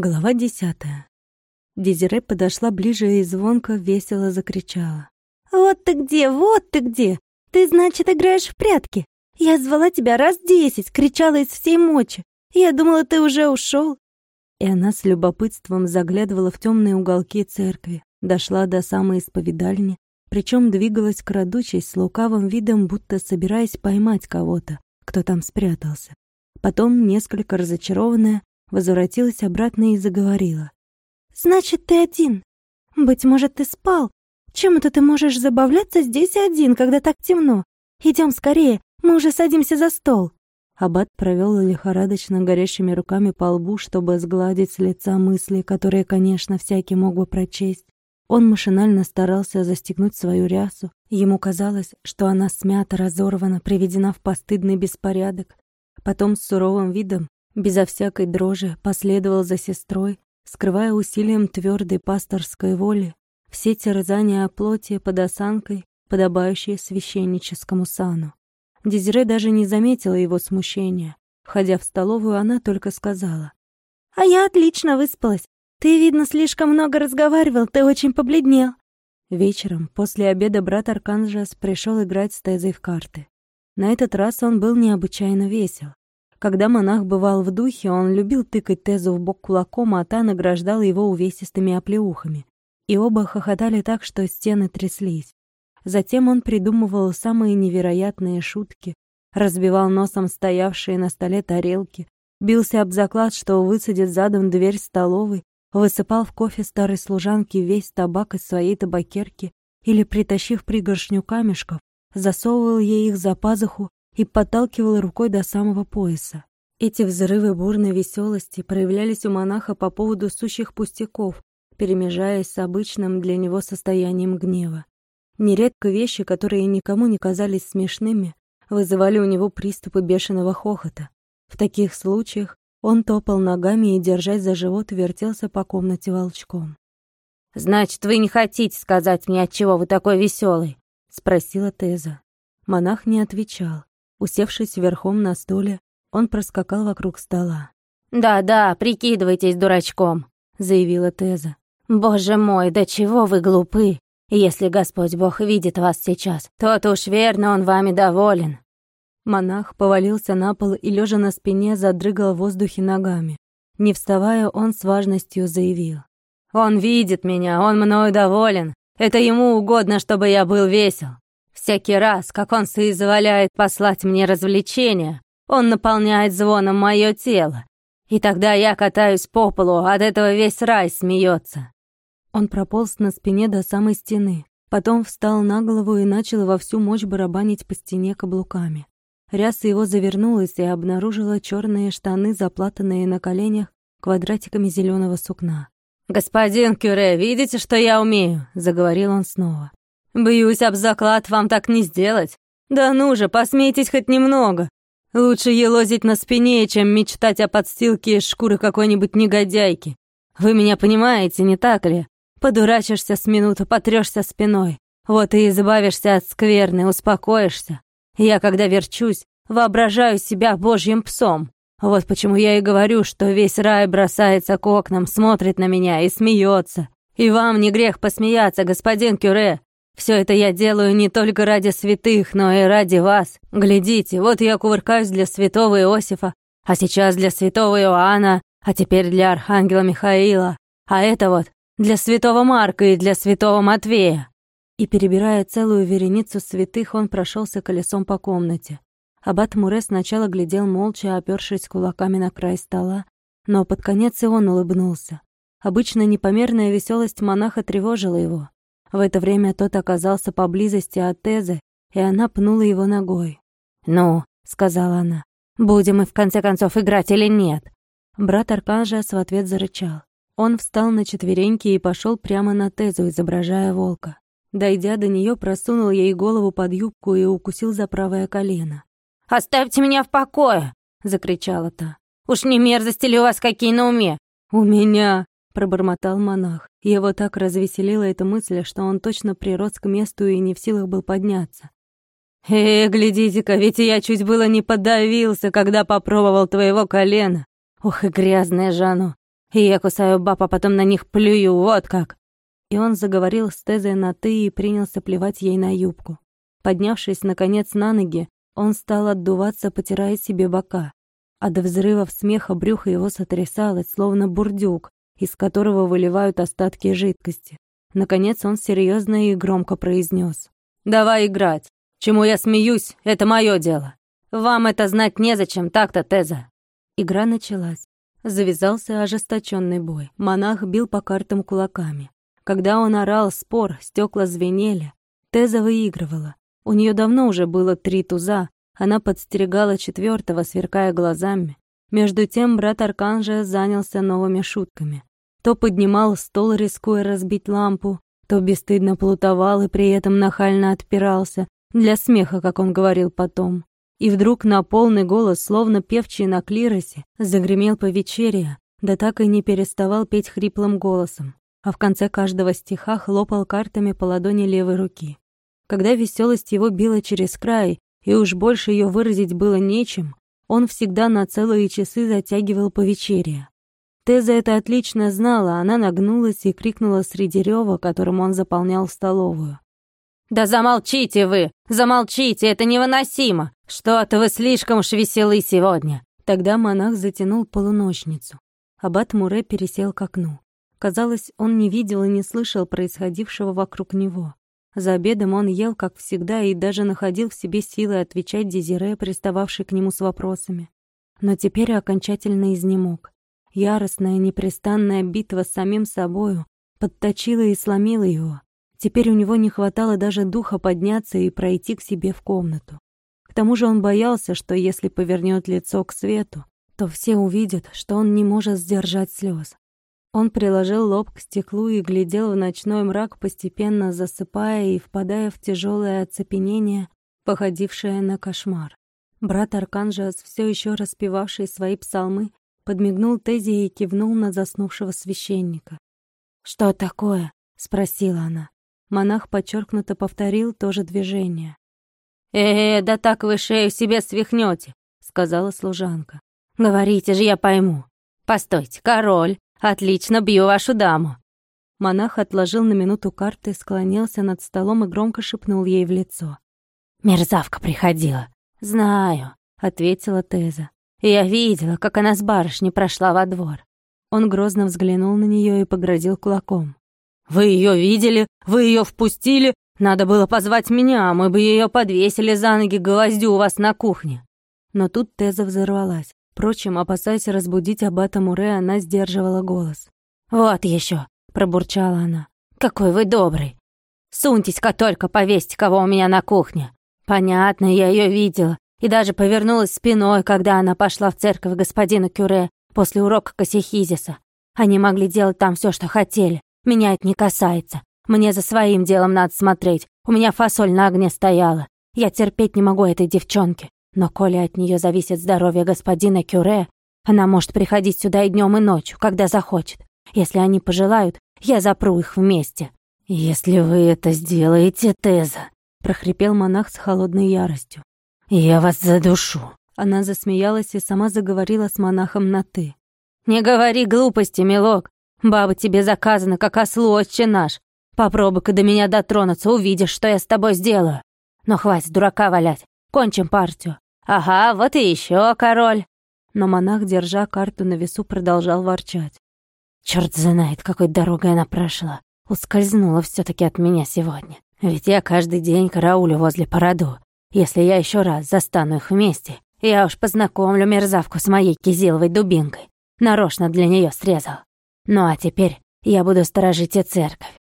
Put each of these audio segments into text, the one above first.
Глава десятая. Дезире подошла ближе и звонко весело закричала. «Вот ты где, вот ты где! Ты, значит, играешь в прятки? Я звала тебя раз десять, кричала из всей мочи. Я думала, ты уже ушел. И она с любопытством заглядывала в темные уголки церкви, дошла до самой исповедальни, причем двигалась, крадучись, с лукавым видом, будто собираясь поймать кого-то, кто там спрятался. Потом, несколько разочарованная, возвратилась обратно и заговорила. «Значит, ты один. Быть может, ты спал. Чем это ты можешь забавляться здесь один, когда так темно? Идем скорее, мы уже садимся за стол». Аббат провел лихорадочно горящими руками по лбу, чтобы сгладить с лица мысли, которые, конечно, всякий мог бы прочесть. Он машинально старался застегнуть свою рясу. Ему казалось, что она смята, разорвана, приведена в постыдный беспорядок. Потом с суровым видом безо всякой дрожи последовал за сестрой, скрывая усилием твердой пасторской воли все терзания о плоти под осанкой, подобающие священническому сану. Дезире даже не заметила его смущения. Входя в столовую, она только сказала. «А я отлично выспалась. Ты, видно, слишком много разговаривал, ты очень побледнел». Вечером, после обеда, брат Арканжас пришел играть с Тезой в карты. На этот раз он был необычайно весел. Когда монах бывал в духе, он любил тыкать Тезу в бок кулаком, а та награждала его увесистыми оплеухами. И оба хохотали так, что стены тряслись. Затем он придумывал самые невероятные шутки, разбивал носом стоявшие на столе тарелки, бился об заклад, что высадит задом дверь столовой, высыпал в кофе старой служанки весь табак из своей табакерки или, притащив пригоршню камешков, засовывал ей их за пазуху и подталкивал рукой до самого пояса. Эти взрывы бурной веселости проявлялись у монаха по поводу сущих пустяков, перемежаясь с обычным для него состоянием гнева. Нередко вещи, которые никому не казались смешными, вызывали у него приступы бешеного хохота. В таких случаях он топал ногами и, держась за живот, вертелся по комнате волчком. «Значит, вы не хотите сказать мне, отчего вы такой веселый? спросила Теза. Монах не отвечал. Усевшись верхом на стуле, он проскакал вокруг стола. «Да-да, прикидывайтесь дурачком», — заявила Теза. «Боже мой, да чего вы глупы! Если Господь Бог видит вас сейчас, то уж верно Он вами доволен». Монах повалился на пол и, лежа на спине, задрыгал в воздухе ногами. Не вставая, он с важностью заявил. «Он видит меня, он мною доволен. Это ему угодно, чтобы я был весел. Всякий раз, как он соизволяет послать мне развлечения, он наполняет звоном мое тело. И тогда я катаюсь по полу, от этого весь рай смеется. Он прополз на спине до самой стены, потом встал на голову и начал во всю мощь барабанить по стене каблуками. Ряса его завернулась и обнаружила черные штаны, заплатанные на коленях квадратиками зеленого сукна. «Господин Кюре, видите, что я умею?» — заговорил он снова. Боюсь, об заклад вам так не сделать. Да ну же, посмейтесь хоть немного. Лучше елозить на спине, чем мечтать о подстилке из шкуры какой-нибудь негодяйки. Вы меня понимаете, не так ли? Подурачишься с минуту, потрёшься спиной. Вот и избавишься от скверны, успокоишься. Я, когда верчусь, воображаю себя божьим псом. Вот почему я и говорю, что весь рай бросается к окнам, смотрит на меня и смеется. И вам не грех посмеяться, господин Кюре. Все это я делаю не только ради святых, но и ради вас. Глядите, вот я кувыркаюсь для святого Иосифа, а сейчас для святого Иоанна, а теперь для архангела Михаила, а это вот для святого Марка и для святого Матвея». И, перебирая целую вереницу святых, он прошелся колесом по комнате. Аббат Муре сначала глядел молча, опершись кулаками на край стола, но под конец и он улыбнулся. Обычно непомерная веселость монаха тревожила его. В это время тот оказался поблизости от Тезы, и она пнула его ногой. «Ну», — сказала она, — «будем мы в конце концов играть или нет?» Брат Арканжас в ответ зарычал. Он встал на четвереньки и пошел прямо на Тезу, изображая волка. Дойдя до нее, просунул ей голову под юбку и укусил за правое колено. «Оставьте меня в покое!» — закричала та. «Уж не мерзости ли у вас какие на уме?» «У меня!» Пробормотал монах. Его так развеселила эта мысль, что он точно прирос к месту и не в силах был подняться. «Э, глядите-ка, ведь я чуть было не подавился, когда попробовал твоего колена. Ох и грязное Жану. И я кусаю баб, а потом на них плюю, вот как!» И он заговорил с Тезой на «ты» и принялся плевать ей на юбку. Поднявшись, наконец, на ноги, он стал отдуваться, потирая себе бока. А до взрывов смеха брюхо его сотрясалось, словно бурдюк, из которого выливают остатки жидкости. Наконец он серьезно и громко произнес: «Давай играть. Чему я смеюсь, это мое дело. Вам это знать незачем, так-то, Теза». Игра началась. Завязался ожесточенный бой. Монах бил по картам кулаками. Когда он орал спор, стекла звенели. Теза выигрывала. У нее давно уже было три туза. Она подстерегала четвертого, сверкая глазами. Между тем брат Арканжа занялся новыми шутками. То поднимал стол, рискуя разбить лампу, то бесстыдно плутовал и при этом нахально отпирался, для смеха, как он говорил потом. И вдруг на полный голос, словно певчий на клиросе, загремел по вечере, да так и не переставал петь хриплым голосом, а в конце каждого стиха хлопал картами по ладони левой руки. Когда веселость его била через край, и уж больше ее выразить было нечем, он всегда на целые часы затягивал по вечере. Теза это отлично знала, она нагнулась и крикнула среди рева, которым он заполнял столовую. «Да замолчите вы! Замолчите! Это невыносимо! Что-то вы слишком уж веселы сегодня!» Тогда монах затянул полуночницу. Аббат Муре пересел к окну. Казалось, он не видел и не слышал происходившего вокруг него. За обедом он ел, как всегда, и даже находил в себе силы отвечать Дезире, пристававшей к нему с вопросами. Но теперь окончательно изнемог. Яростная, непрестанная битва с самим собою подточила и сломила его. Теперь у него не хватало даже духа подняться и пройти к себе в комнату. К тому же он боялся, что если повернет лицо к свету, то все увидят, что он не может сдержать слез. Он приложил лоб к стеклу и глядел в ночной мрак, постепенно засыпая и впадая в тяжелое оцепенение, походившее на кошмар. Брат Арканжас, все еще распевавший свои псалмы, подмигнул Тези и кивнул на заснувшего священника. «Что такое?» — спросила она. Монах подчеркнуто повторил то же движение. «Э, -э да так вы шею себе свихнете, сказала служанка. «Говорите же, я пойму. Постойте, король, Отлично, бью вашу даму. Монах отложил на минуту карты, склонился над столом и громко шепнул ей в лицо. «Мерзавка приходила». «Знаю», — ответила Теза. «Я видела, как она с барышней прошла во двор». Он грозно взглянул на нее и погрозил кулаком. «Вы ее видели? Вы ее впустили? Надо было позвать меня, мы бы ее подвесили за ноги гвоздю у вас на кухне». Но тут Теза взорвалась. Впрочем, опасаясь разбудить аббата Муре, она сдерживала голос. «Вот еще, пробурчала она. «Какой вы добрый! Суньтесь-ка только повесьте кого у меня на кухне!» Понятно, я ее видела, и даже повернулась спиной, когда она пошла в церковь господина Кюре после урока Кассихизиса. Они могли делать там все, что хотели. Меня это не касается. Мне за своим делом надо смотреть. У меня фасоль на огне стояла. Я терпеть не могу этой девчонки. Но коли от нее зависит здоровье господина Кюре, она может приходить сюда и днем, и ночью, когда захочет. Если они пожелают, я запру их вместе. Если вы это сделаете, Теза, прохрипел монах с холодной яростью. Я вас задушу. Она засмеялась и сама заговорила с монахом на ты. Не говори глупости, милок. Баба тебе заказана, как ослу отче наш. Попробуй-ка до меня дотронуться, увидишь, что я с тобой сделаю. Но хватит дурака валять. Кончим партию. Ага, вот и еще король. Но монах, держа карту на весу, продолжал ворчать. Черт знает, какой дорогой она прошла. Ускользнула все таки от меня сегодня. Ведь я каждый день караулю возле породу. Если я еще раз застану их вместе, я уж познакомлю мерзавку с моей кизиловой дубинкой. Нарочно для нее срезал. Ну а теперь я буду сторожить и церковь.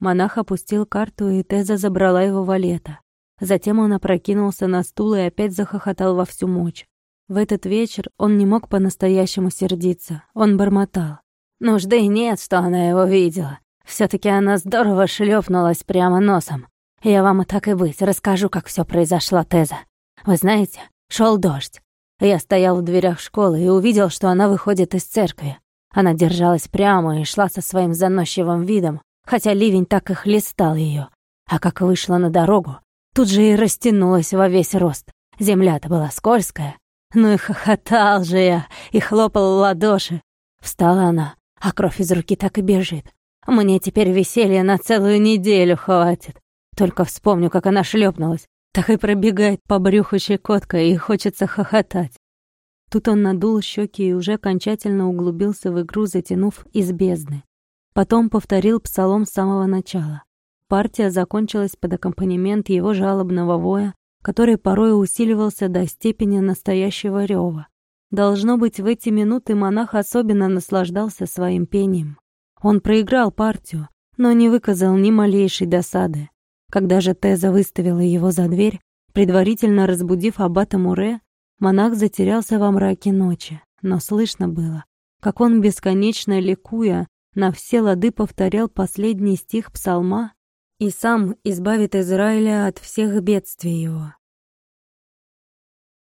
Монах опустил карту, и Теза забрала его валета. Затем он опрокинулся на стул и опять захохотал во всю мощь. В этот вечер он не мог по-настоящему сердиться. Он бормотал. Нужды нет, что она его видела. все таки она здорово шлепнулась прямо носом. Я вам и так и быть расскажу, как все произошло, Теза. Вы знаете, шел дождь. Я стоял в дверях школы и увидел, что она выходит из церкви. Она держалась прямо и шла со своим заносчивым видом, хотя ливень так и хлестал ее. А как вышла на дорогу, тут же и растянулась во весь рост. Земля-то была скользкая. Ну и хохотал же я, и хлопал в ладоши. Встала она, а кровь из руки так и бежит. Мне теперь веселья на целую неделю хватит. Только вспомню, как она шлепнулась, так и пробегает по брюху щекотка, и хочется хохотать. Тут он надул щеки и уже окончательно углубился в игру, затянув из бездны. Потом повторил псалом с самого начала. Партия закончилась под аккомпанемент его жалобного воя, который порой усиливался до степени настоящего рева. Должно быть, в эти минуты монах особенно наслаждался своим пением. Он проиграл партию, но не выказал ни малейшей досады. Когда же Теза выставила его за дверь, предварительно разбудив аббата Муре, монах затерялся во мраке ночи, но слышно было, как он, бесконечно ликуя, на все лады повторял последний стих псалма и сам избавит Израиля от всех бедствий его.